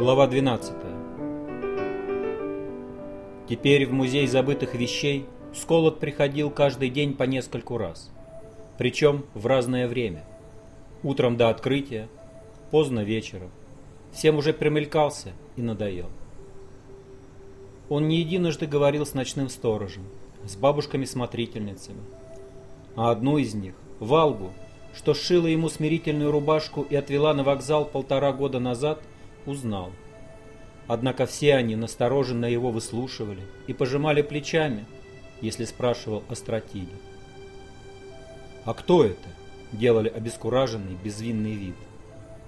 Глава 12 Теперь в музей забытых вещей Сколот приходил каждый день по нескольку раз. Причем в разное время. Утром до открытия, поздно вечером. Всем уже примелькался и надоел. Он не единожды говорил с ночным сторожем, с бабушками-смотрительницами. А одну из них, Валгу, что сшила ему смирительную рубашку и отвела на вокзал полтора года назад, узнал. Однако все они настороженно его выслушивали и пожимали плечами, если спрашивал о стратеге. «А кто это?» – делали обескураженный, безвинный вид.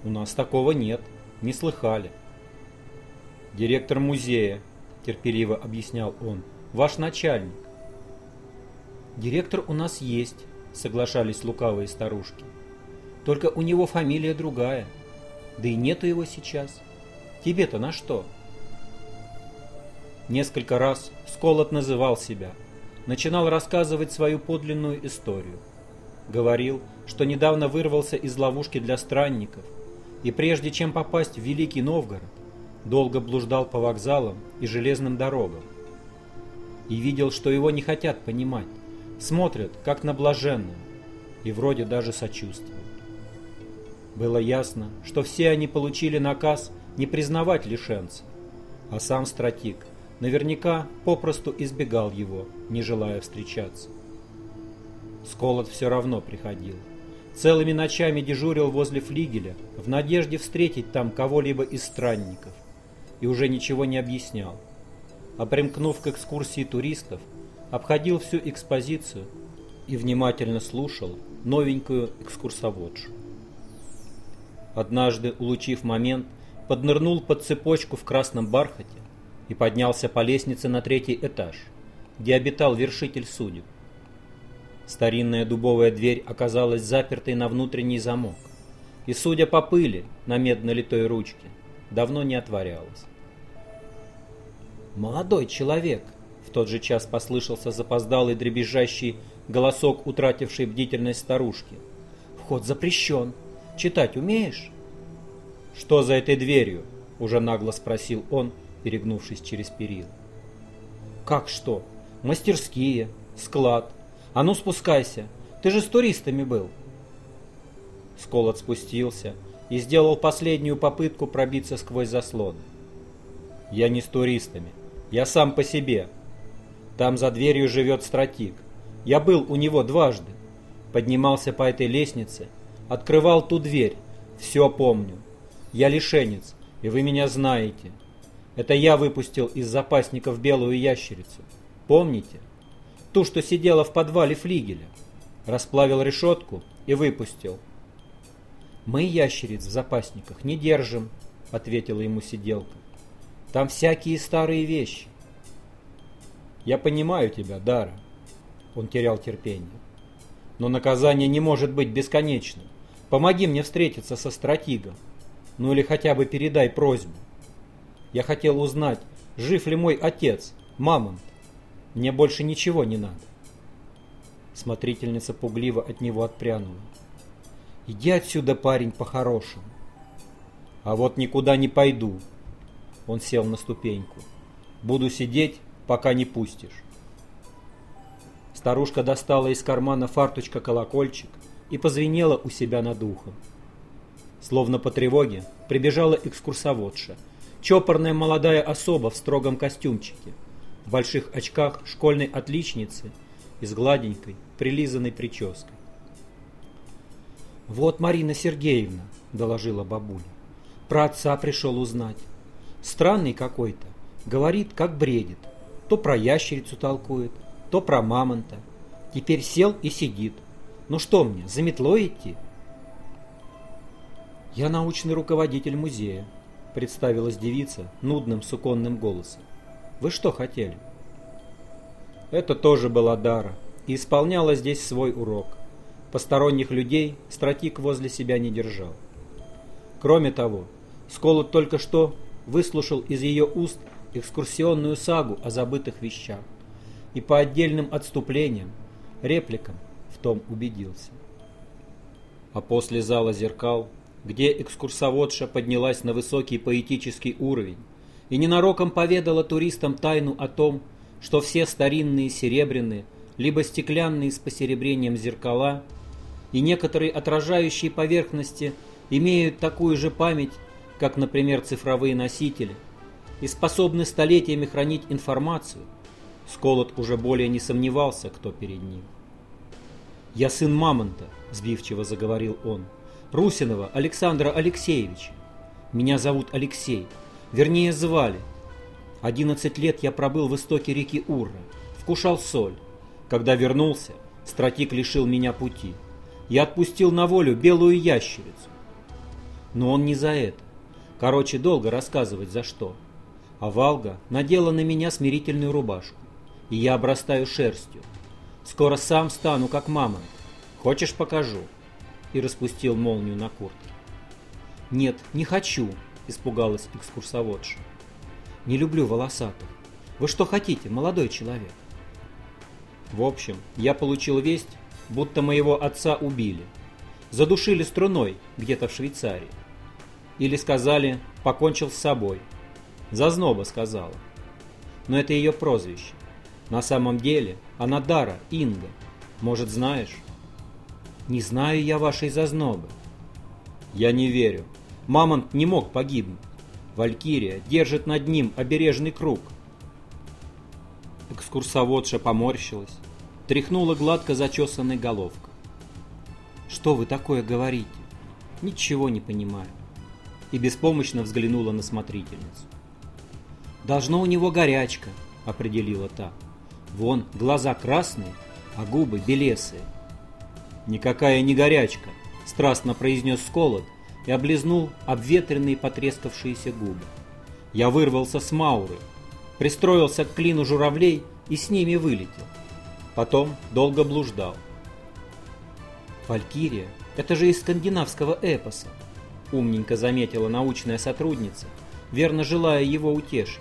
«У нас такого нет, не слыхали». «Директор музея», – терпеливо объяснял он, – «ваш начальник». «Директор у нас есть», соглашались лукавые старушки. Только у него фамилия другая. Да и нету его сейчас. Тебе-то на что? Несколько раз Сколот называл себя. Начинал рассказывать свою подлинную историю. Говорил, что недавно вырвался из ловушки для странников, и прежде чем попасть в Великий Новгород, долго блуждал по вокзалам и железным дорогам. И видел, что его не хотят понимать смотрят, как на блаженную, и вроде даже сочувствуют. Было ясно, что все они получили наказ не признавать лишенца, а сам стратик наверняка попросту избегал его, не желая встречаться. Сколот все равно приходил. Целыми ночами дежурил возле флигеля, в надежде встретить там кого-либо из странников, и уже ничего не объяснял. А примкнув к экскурсии туристов, обходил всю экспозицию и внимательно слушал новенькую экскурсоводшу. Однажды, улучив момент, поднырнул под цепочку в красном бархате и поднялся по лестнице на третий этаж, где обитал вершитель судеб. Старинная дубовая дверь оказалась запертой на внутренний замок, и, судя по пыли на медно-литой ручке, давно не отворялась. «Молодой человек!» тот же час послышался запоздалый дребезжащий голосок утратившей бдительность старушки. «Вход запрещен. Читать умеешь?» «Что за этой дверью?» — уже нагло спросил он, перегнувшись через перил. «Как что? Мастерские, склад. А ну спускайся. Ты же с туристами был». Сколот спустился и сделал последнюю попытку пробиться сквозь заслоны. «Я не с туристами. Я сам по себе», там за дверью живет стратик. Я был у него дважды. Поднимался по этой лестнице, открывал ту дверь. Все помню. Я лишенец, и вы меня знаете. Это я выпустил из запасников белую ящерицу. Помните? Ту, что сидела в подвале флигеля. Расплавил решетку и выпустил. «Мы ящериц в запасниках не держим», — ответила ему сиделка. «Там всякие старые вещи. Я понимаю тебя, Дара. Он терял терпение. Но наказание не может быть бесконечным. Помоги мне встретиться со стратигом. Ну или хотя бы передай просьбу. Я хотел узнать, жив ли мой отец, Мамонт. Мне больше ничего не надо. Смотрительница пугливо от него отпрянула. «Иди отсюда, парень, по-хорошему». «А вот никуда не пойду». Он сел на ступеньку. «Буду сидеть пока не пустишь. Старушка достала из кармана фарточка колокольчик и позвенела у себя над ухом. Словно по тревоге прибежала экскурсоводша, чопорная молодая особа в строгом костюмчике, в больших очках школьной отличницы и с гладенькой, прилизанной прической. «Вот Марина Сергеевна», — доложила бабуля. «Про отца пришел узнать. Странный какой-то. Говорит, как бредит. То про ящерицу толкует, то про мамонта. Теперь сел и сидит. Ну что мне, за метлой идти? Я научный руководитель музея, представилась девица нудным суконным голосом. Вы что хотели? Это тоже была Дара и исполняла здесь свой урок. Посторонних людей стратик возле себя не держал. Кроме того, Сколот только что выслушал из ее уст экскурсионную сагу о забытых вещах и по отдельным отступлениям, репликам в том убедился. А после зала зеркал где экскурсоводша поднялась на высокий поэтический уровень и ненароком поведала туристам тайну о том, что все старинные серебряные, либо стеклянные с посеребрением зеркала и некоторые отражающие поверхности имеют такую же память, как, например, цифровые носители, и способны столетиями хранить информацию, Сколот уже более не сомневался, кто перед ним. «Я сын Мамонта», — сбивчиво заговорил он, — «Русинова Александра Алексеевича. Меня зовут Алексей, вернее, звали. Одиннадцать лет я пробыл в истоке реки Урра, вкушал соль. Когда вернулся, стратик лишил меня пути. Я отпустил на волю белую ящерицу. Но он не за это. Короче, долго рассказывать за что. А Валга надела на меня смирительную рубашку, и я обрастаю шерстью. Скоро сам стану, как мамонт. Хочешь, покажу?» И распустил молнию на куртке. «Нет, не хочу», — испугалась экскурсоводша. «Не люблю волосатых. Вы что хотите, молодой человек?» В общем, я получил весть, будто моего отца убили. Задушили струной где-то в Швейцарии. Или сказали, покончил с собой. Зазноба сказала. Но это ее прозвище. На самом деле она Дара, Инга. Может, знаешь? Не знаю я вашей зазнобы. Я не верю. Мамонт не мог погибнуть. Валькирия держит над ним обережный круг. Экскурсоводша поморщилась, тряхнула гладко зачесанной головкой. «Что вы такое говорите? Ничего не понимаю». И беспомощно взглянула на смотрительницу. «Должно у него горячка», — определила та. «Вон, глаза красные, а губы белесые». «Никакая не горячка», — страстно произнес Сколот и облизнул обветренные потрескавшиеся губы. Я вырвался с Мауры, пристроился к клину журавлей и с ними вылетел. Потом долго блуждал. «Валькирия, это же из скандинавского эпоса», — умненько заметила научная сотрудница, верно желая его утешить.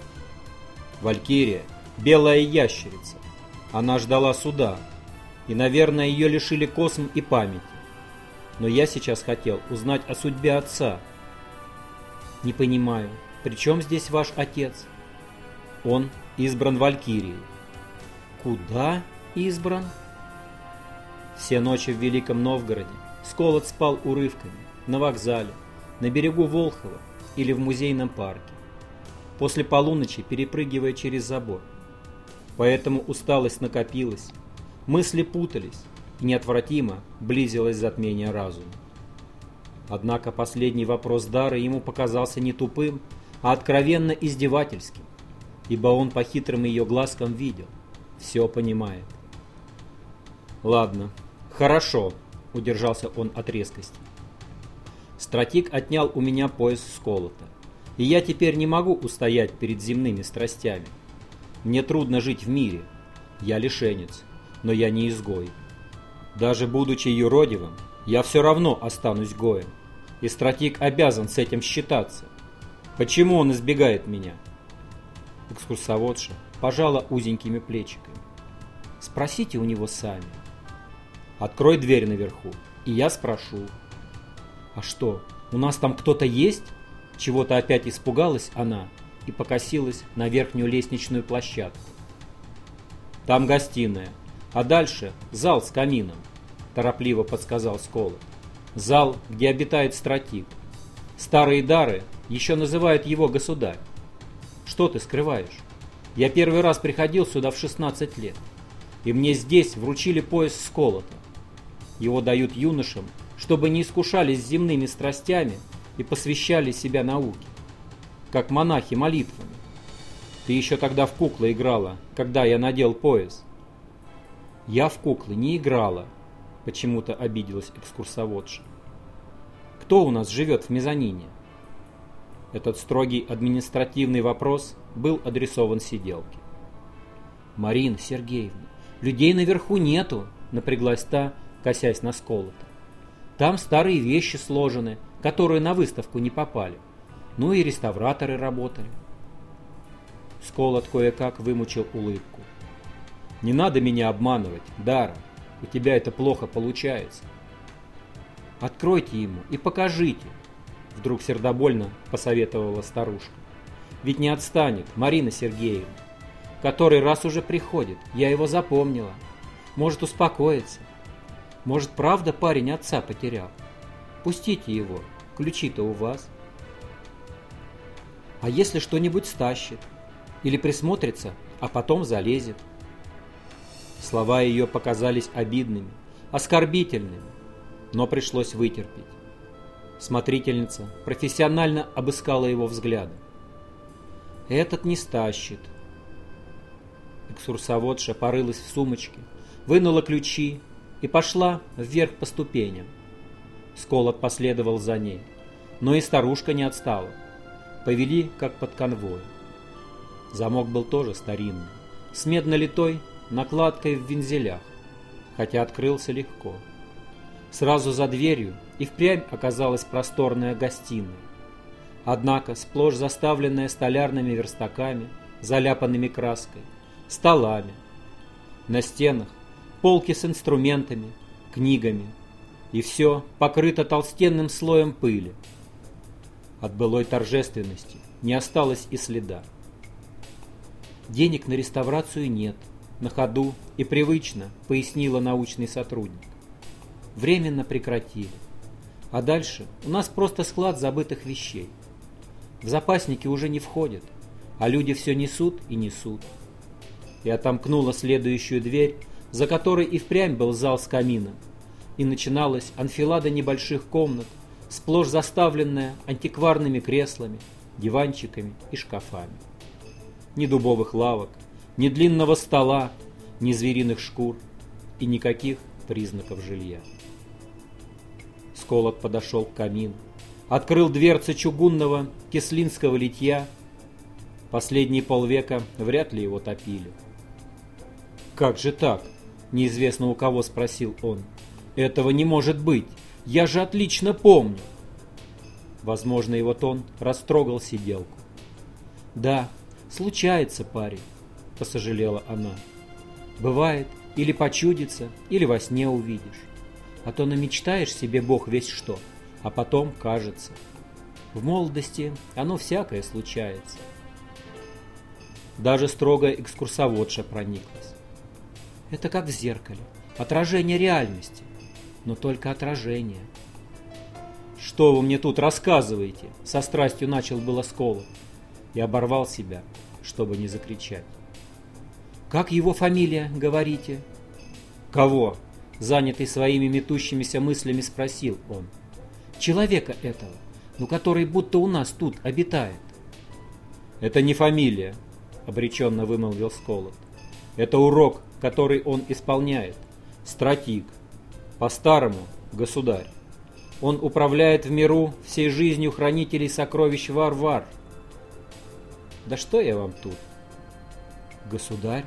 «Валькирия — белая ящерица. Она ждала суда, и, наверное, ее лишили косм и памяти. Но я сейчас хотел узнать о судьбе отца. Не понимаю, при чем здесь ваш отец? Он избран Валькирией. Куда избран? Все ночи в Великом Новгороде Сколот спал урывками, на вокзале, на берегу Волхова или в музейном парке. После полуночи перепрыгивая через забор. Поэтому усталость накопилась, мысли путались, и неотвратимо близилось затмение разума. Однако последний вопрос Дары ему показался не тупым, а откровенно издевательским, ибо он по хитрым ее глазкам видел, все понимает. «Ладно, хорошо», — удержался он от резкости. Стратик отнял у меня пояс сколота, и я теперь не могу устоять перед земными страстями. Мне трудно жить в мире, я лишенец, но я не изгой. Даже будучи юродивым, я все равно останусь гоем, и стратик обязан с этим считаться. Почему он избегает меня? Экскурсоводша пожала узенькими плечиками. Спросите у него сами. Открой дверь наверху, и я спрошу. А что, у нас там кто-то есть? Чего-то опять испугалась она и покосилась на верхнюю лестничную площадку. Там гостиная, а дальше зал с камином, торопливо подсказал Сколот. Зал, где обитает стратик. Старые дары еще называют его государь. Что ты скрываешь? Я первый раз приходил сюда в 16 лет, и мне здесь вручили пояс Сколота. Его дают юношам, чтобы не искушались земными страстями и посвящали себя науке, как монахи молитвами. Ты еще тогда в куклы играла, когда я надел пояс. Я в куклы не играла, почему-то обиделась экскурсоводша. Кто у нас живет в мезонине? Этот строгий административный вопрос был адресован сиделке. Марина Сергеевна, людей наверху нету, напряглась та, косясь на сколото. Там старые вещи сложены, которые на выставку не попали. Ну и реставраторы работали. Сколот кое-как вымучил улыбку. Не надо меня обманывать, Дара. У тебя это плохо получается. Откройте ему и покажите, Вдруг сердобольно посоветовала старушка. Ведь не отстанет Марина Сергеевна. Который раз уже приходит, я его запомнила. Может успокоиться. Может правда парень отца потерял. Пустите его, ключи-то у вас. А если что-нибудь стащит? Или присмотрится, а потом залезет? Слова ее показались обидными, оскорбительными, но пришлось вытерпеть. Смотрительница профессионально обыскала его взглядом. «Этот не стащит». Экскурсоводша порылась в сумочке, вынула ключи и пошла вверх по ступеням. Сколот последовал за ней, но и старушка не отстала. Повели, как под конвоем. Замок был тоже старинный, с медно-литой накладкой в вензелях, хотя открылся легко. Сразу за дверью и впрямь оказалась просторная гостиная. Однако сплошь заставленная столярными верстаками, заляпанными краской, столами. На стенах полки с инструментами, книгами. И все покрыто толстенным слоем пыли. От былой торжественности не осталось и следа. Денег на реставрацию нет, на ходу и привычно, пояснила научный сотрудник. Временно прекратили. А дальше у нас просто склад забытых вещей. В запасники уже не входят, а люди все несут и несут. И отомкнула следующую дверь, за которой и впрямь был зал с камином, и начиналась анфилада небольших комнат, сплошь заставленная антикварными креслами, диванчиками и шкафами. Ни дубовых лавок, ни длинного стола, ни звериных шкур и никаких признаков жилья. Сколот подошел к камину, открыл дверцы чугунного кислинского литья. Последние полвека вряд ли его топили. «Как же так?» – неизвестно у кого спросил он. «Этого не может быть! Я же отлично помню!» Возможно, его тон растрогал сиделку. «Да, случается, парень», – посожалела она. «Бывает, или почудится, или во сне увидишь. А то намечтаешь себе Бог весь что, а потом кажется. В молодости оно всякое случается. Даже строгая экскурсоводша прониклась. Это как в зеркале, отражение реальности, но только отражение. «Что вы мне тут рассказываете?» — со страстью начал было сколот и оборвал себя, чтобы не закричать. «Как его фамилия, говорите?» «Кого?» занятый своими метущимися мыслями, спросил он. «Человека этого, ну который будто у нас тут обитает». «Это не фамилия», — обреченно вымолвил Сколот. «Это урок, который он исполняет. Стратик. По-старому, государь. Он управляет в миру всей жизнью хранителей сокровищ Вар-Вар. Да что я вам тут? Государь?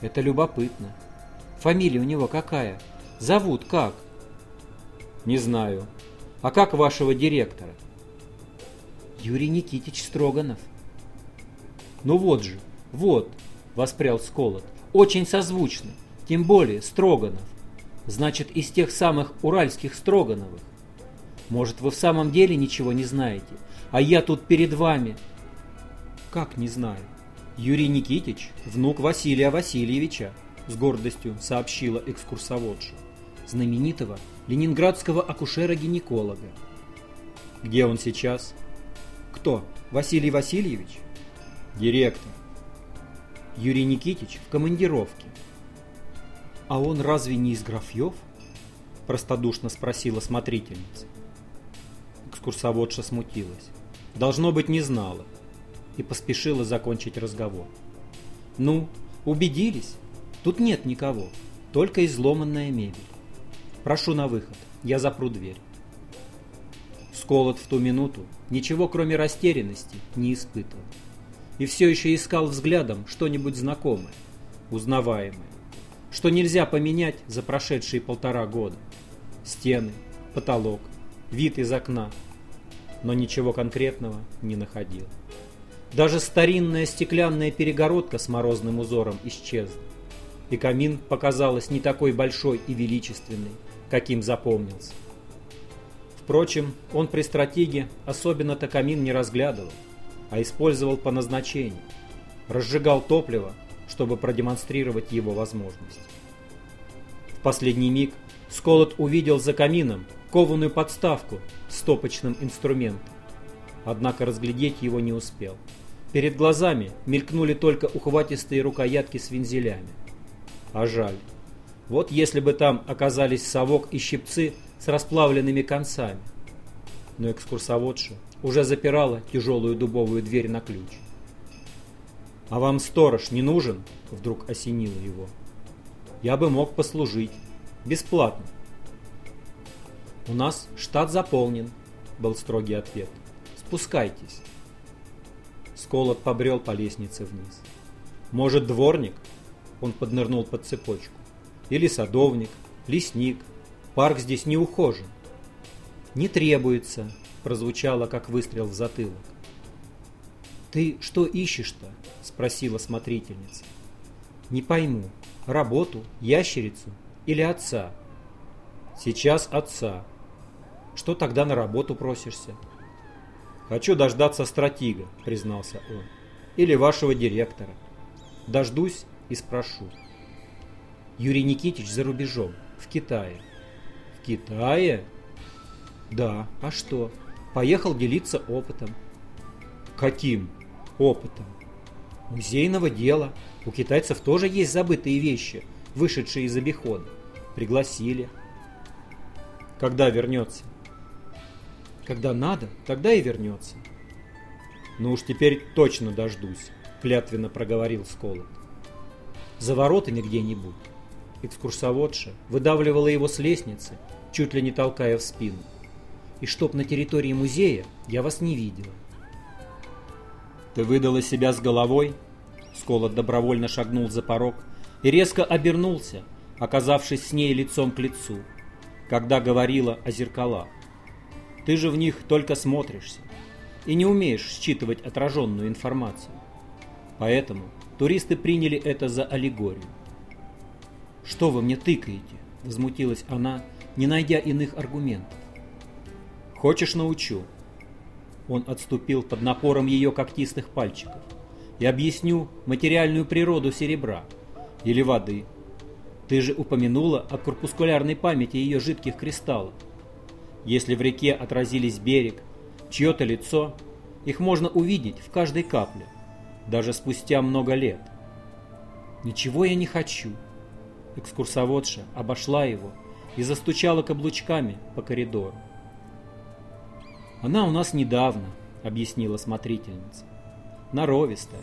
Это любопытно. Фамилия у него какая? Зовут как? Не знаю. А как вашего директора? Юрий Никитич Строганов. Ну вот же, вот, воспрял Сколот. Очень созвучно, тем более Строганов. Значит, из тех самых уральских Строгановых. Может, вы в самом деле ничего не знаете, а я тут перед вами. Как не знаю? Юрий Никитич, внук Василия Васильевича, с гордостью сообщила экскурсоводша знаменитого ленинградского акушера-гинеколога. Где он сейчас? Кто? Василий Васильевич? Директор. Юрий Никитич в командировке. А он разве не из Графьев? Простодушно спросила смотрительница. Экскурсоводша смутилась. Должно быть, не знала. И поспешила закончить разговор. Ну, убедились? Тут нет никого, только изломанная мебель. Прошу на выход, я запру дверь. Сколот в ту минуту ничего кроме растерянности не испытывал. И все еще искал взглядом что-нибудь знакомое, узнаваемое, что нельзя поменять за прошедшие полтора года. Стены, потолок, вид из окна. Но ничего конкретного не находил. Даже старинная стеклянная перегородка с морозным узором исчезла. И камин показалась не такой большой и величественной, каким запомнился. Впрочем, он при стратеге особенно-то камин не разглядывал, а использовал по назначению. Разжигал топливо, чтобы продемонстрировать его возможность. В последний миг Сколот увидел за камином кованую подставку с стопочным инструментом. Однако разглядеть его не успел. Перед глазами мелькнули только ухватистые рукоятки с вензелями. А жаль. Вот если бы там оказались совок и щипцы с расплавленными концами. Но экскурсоводша уже запирала тяжелую дубовую дверь на ключ. «А вам сторож не нужен?» — вдруг осенило его. «Я бы мог послужить. Бесплатно». «У нас штат заполнен», — был строгий ответ. «Спускайтесь». Сколот побрел по лестнице вниз. «Может, дворник?» Он поднырнул под цепочку. «Или садовник, лесник. Парк здесь не ухожен». «Не требуется», — прозвучало, как выстрел в затылок. «Ты что ищешь-то?» — спросила смотрительница. «Не пойму, работу, ящерицу или отца?» «Сейчас отца. Что тогда на работу просишься?» «Хочу дождаться стратега», — признался он. «Или вашего директора. Дождусь и спрошу». Юрий Никитич за рубежом, в Китае. «В Китае?» «Да, а что? Поехал делиться опытом». «Каким опытом?» «Музейного дела. У китайцев тоже есть забытые вещи, вышедшие из обихода. Пригласили». «Когда вернется?» Когда надо, тогда и вернется. Ну уж теперь точно дождусь, клятвенно проговорил Сколот. За воротами где-нибудь. Экскурсоводша выдавливала его с лестницы, чуть ли не толкая в спину. И чтоб на территории музея я вас не видела. Ты выдала себя с головой? Сколот добровольно шагнул за порог и резко обернулся, оказавшись с ней лицом к лицу, когда говорила о зеркалах. Ты же в них только смотришься и не умеешь считывать отраженную информацию. Поэтому туристы приняли это за аллегорию. «Что вы мне тыкаете?» – возмутилась она, не найдя иных аргументов. «Хочешь, научу?» Он отступил под напором ее когтистых пальчиков и объясню материальную природу серебра или воды. Ты же упомянула о корпускулярной памяти ее жидких кристаллов. Если в реке отразились берег, чье-то лицо, их можно увидеть в каждой капле, даже спустя много лет. «Ничего я не хочу». Экскурсоводша обошла его и застучала каблучками по коридору. «Она у нас недавно», — объяснила смотрительница. «Норовистая».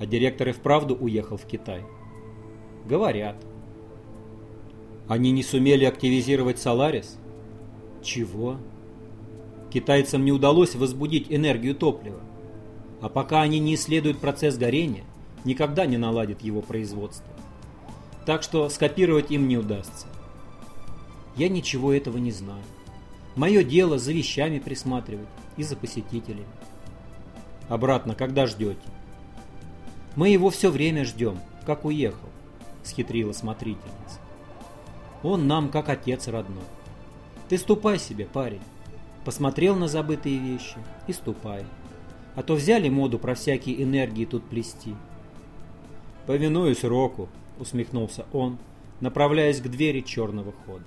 А директор и вправду уехал в Китай. «Говорят». «Они не сумели активизировать Соларис?» Чего? Китайцам не удалось возбудить энергию топлива. А пока они не исследуют процесс горения, никогда не наладят его производство. Так что скопировать им не удастся. Я ничего этого не знаю. Мое дело за вещами присматривать и за посетителями. Обратно, когда ждете? Мы его все время ждем, как уехал, схитрила смотрительница. Он нам как отец родной. Ты ступай себе, парень. Посмотрел на забытые вещи и ступай. А то взяли моду про всякие энергии тут плести. Повинуюсь Року, усмехнулся он, направляясь к двери черного хода.